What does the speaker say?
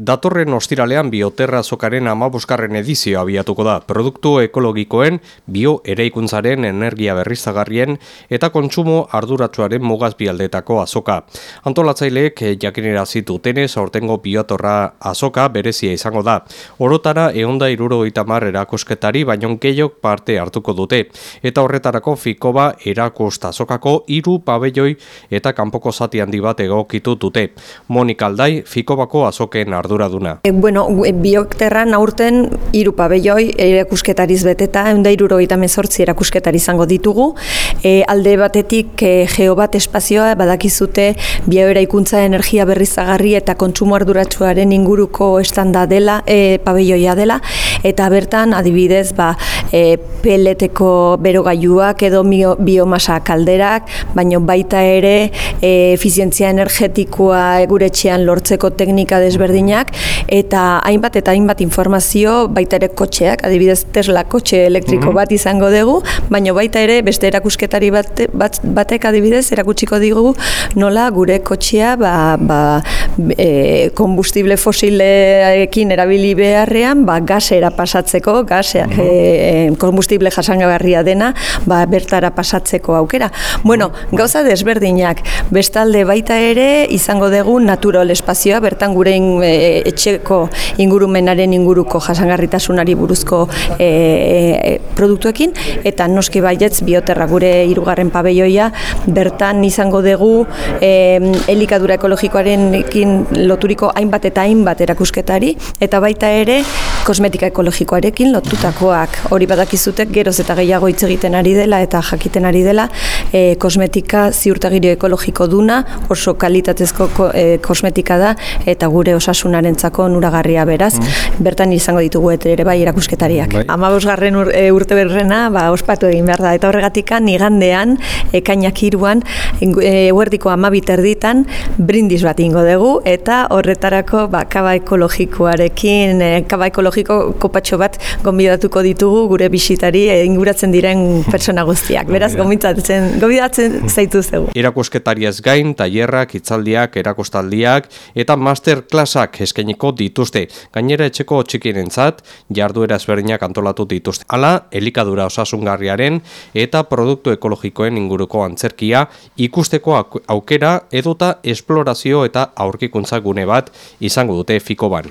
Datorren ostiralean bioterra azokaren amaboskarren edizio abiatuko da. Produktu ekologikoen, bio ereikuntzaren energia berriztagarrien eta kontsumo arduratsuaren mugaz bialdetako azoka. Antolatzaileek jakinera zitutenez aurtengo biotorra azoka berezia izango da. Orotara eonda iruro itamar erakusketari baino gehiok parte hartuko dute. Eta horretarako fikoba erakusta azokako iru pabelloi eta kanpoko zati handi bat egokitu dute. Monika Aldai, fikobako azoken arduratsuaren arduraduna. E, bueno, e, biokterran aurten hiru pabelloi erakusketariz beteta, eunda irurogeita mezortzi erakusketari izango ditugu. E, alde batetik e, geobat espazioa badakizute bioeraikuntza energia berrizagarri eta kontsumo arduratsuaren inguruko estanda dela, e, pabelloia dela, eta bertan adibidez ba, e, peleteko berogailuak edo biomasa kalderak, baino baita ere e, efizientzia energetikoa eguretxean lortzeko teknika desberdinak eta hainbat eta hainbat informazio baita ere kotxeak, adibidez Tesla kotxe elektriko mhm. bat izango dugu, baina baita ere beste erakusketari bat, batek adibidez erakutsiko digu nola gure kotxea ba, ba, e, kombustible fosileekin erabili beharrean ba, gasera pasatzeko, gas, e, e, kombustible jasangabarria dena ba, bertara pasatzeko aukera. Bueno, gauza desberdinak, bestalde baita ere izango dugu natural espazioa, bertan gure e, etxeko ingurumenaren inguruko jasangarritasunari buruzko e, e, produktuekin eta noski baietz bioterra gure hirugarren pabelloia bertan izango dugu e, elikadura ekologikoarekin loturiko hainbat eta hainbat erakusketari eta baita ere kosmetika ekologikoarekin lotutakoak hori badakizutek geroz eta gehiago hitz egiten ari dela eta jakiten ari dela e, kosmetika ziurtagirio ekologiko duna oso kalitatezko e, kosmetika da eta gure osasuna narentzako nuragarria beraz, mm. bertan izango ditugu ere bai erakusketariak. Bai. Amabos garren ur, e, urte berrena, ba, ospatu egin behar da, eta horregatikan igandean, ekainak iruan, eguerdiko amabit erditan, brindis bat ingo dugu, eta horretarako ba, kaba ekologikoarekin, e, kaba ekologiko kopatxo bat gombidatuko ditugu gure bisitari e, inguratzen diren pertsona guztiak. Beraz, gombidatutzen, gombidatutzen zaitu zegu. Erakusketariaz gain, tailerrak, itzaldiak, erakostaldiak, eta masterclassak eskainiko dituzte. Gainera etxeko txikirentzat jarduera ezberdinak antolatu dituzte. Hala, elikadura osasungarriaren eta produktu ekologikoen inguruko antzerkia ikusteko aukera edota esplorazio eta aurkikuntza gune bat izango dute Fikoban.